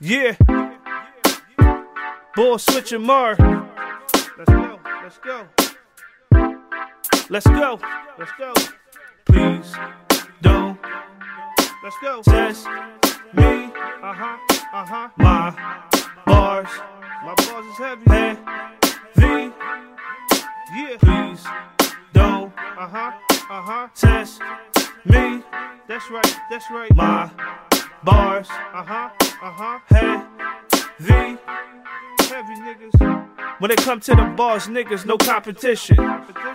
Yeah. Bull switching Mar. Let's go. Let's go. Let's go. Let's go. Please don't. Let's go. Test me. Uh huh. Uh huh. My bars. My bars is heavy. Heavy. Yeah. Please don't. Uh huh. Uh huh. Test me. That's right. That's right. My bars. Uh huh. Uh huh. Heavy. Heavy niggas. When it come to the bars, niggas, no competition.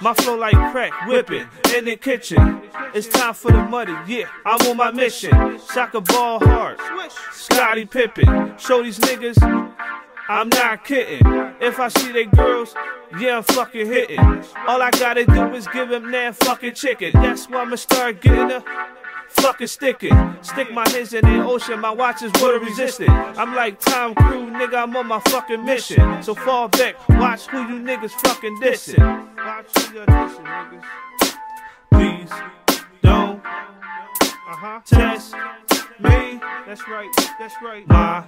My flow like crack, whipping in the kitchen. It's time for the money, yeah, I'm on my mission. Soccer ball hard, Scottie Pippen. Show these niggas I'm not kidding. If I see they girls, yeah, I'm fucking hitting. All I gotta do is give them that fucking chicken. That's why I'ma start getting a fucking sticking. Stick my hands in the ocean, my watch is water resistant. I'm like Tom Cruise, nigga, I'm on my fucking mission. So fall back, watch who you niggas fucking dissing. Watch who you dissing, niggas. Please don't uh-huh. test me. That's right, that's right. My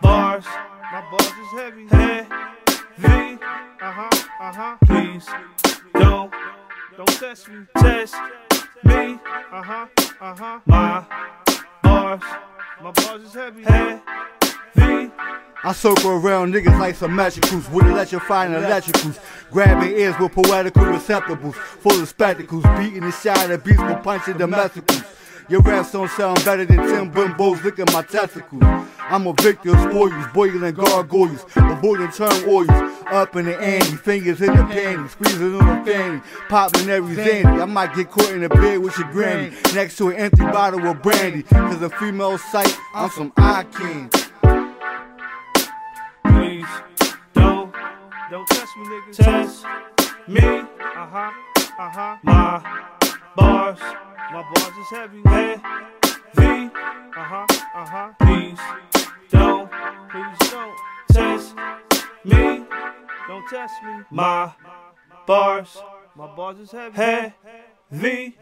bars, my bars is heavy. Heavy, uh-huh, uh-huh. Please don't, don't test me. Test me, uh-huh, uh-huh. My bars, my bars is heavy. Heavy. I circle around niggas like symmetricals with electrifying electricals, grabbing ears with poetical receptacles, full of spectacles, beating the shot of beats with punching domesticals. Your raps don't sound better than Tim Bimbos licking my testicles. I'm a victor of spoils, boiling gargoyles, avoiding turn oils, up in the ante, fingers in the panty, squeezing on the fanny, popping every zandy. I might get caught in the bed with your granny, next to an empty bottle of brandy. Cause a female sight, I'm some eye king. Please don't, don't test me, niggas. Test me, uh-huh, uh-huh. My bars, my bars is heavy. Heavy, uh-huh, uh-huh. Please don't, please don't test me. Don't test me. My bars, my bars is heavy. Heavy.